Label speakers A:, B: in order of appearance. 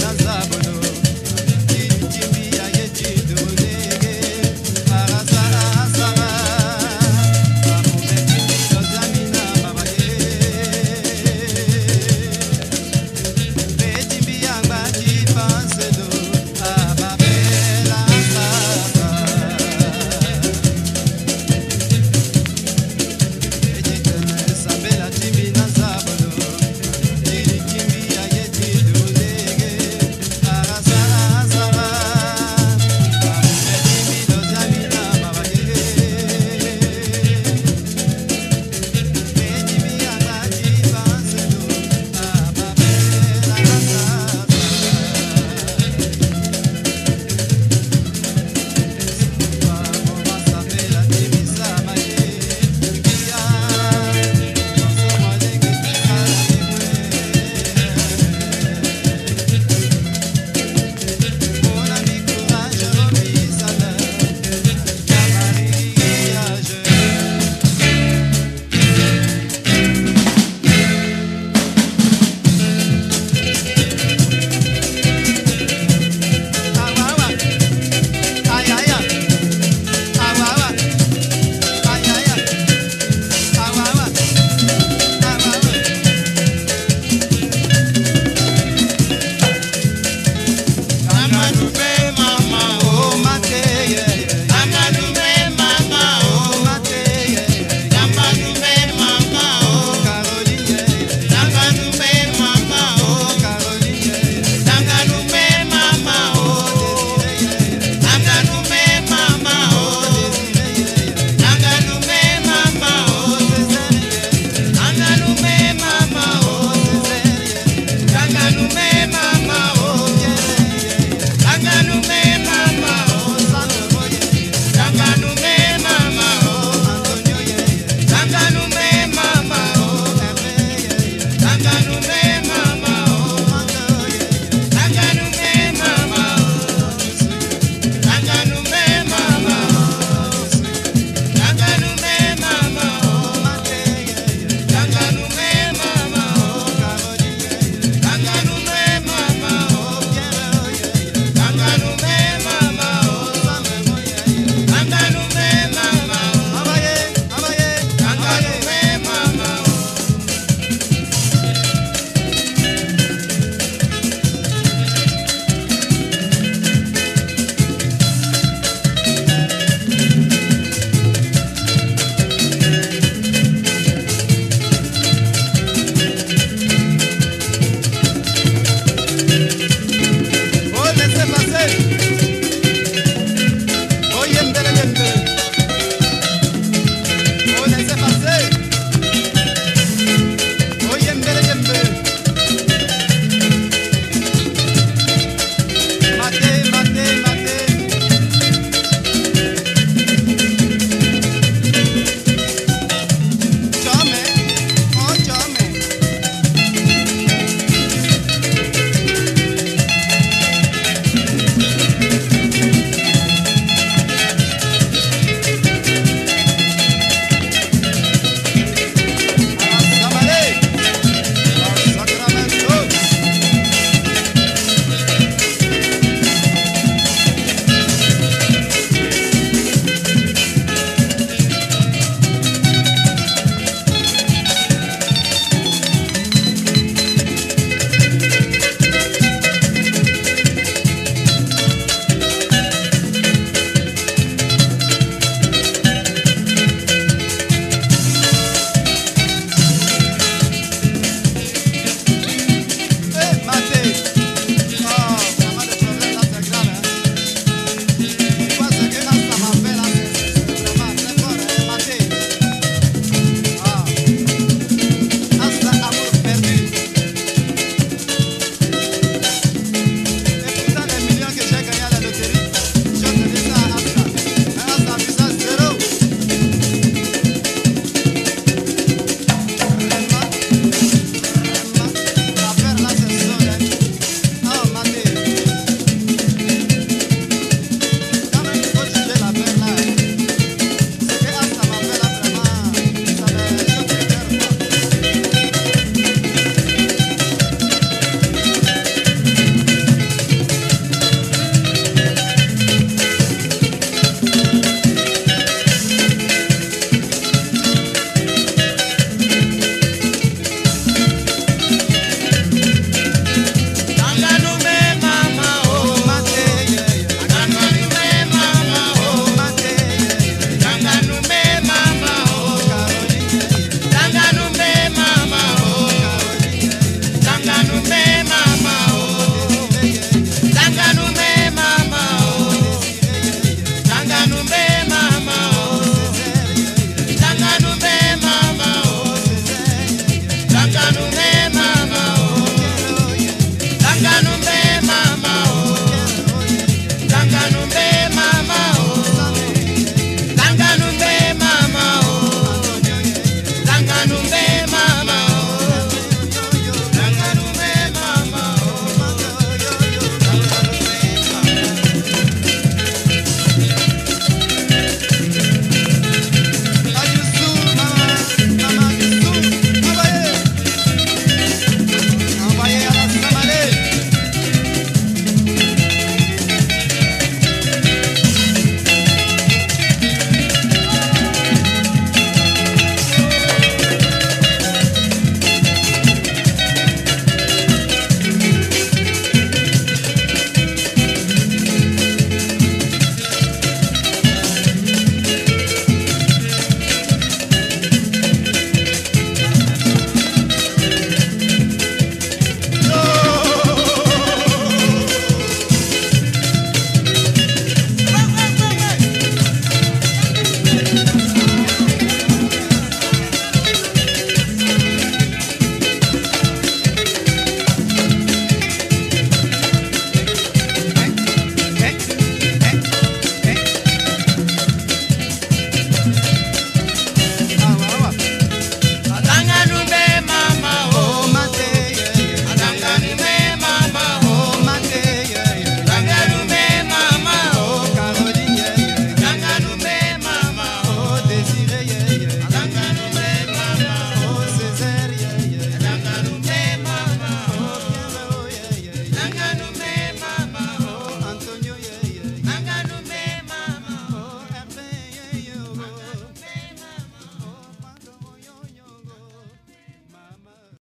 A: das águas Anumbe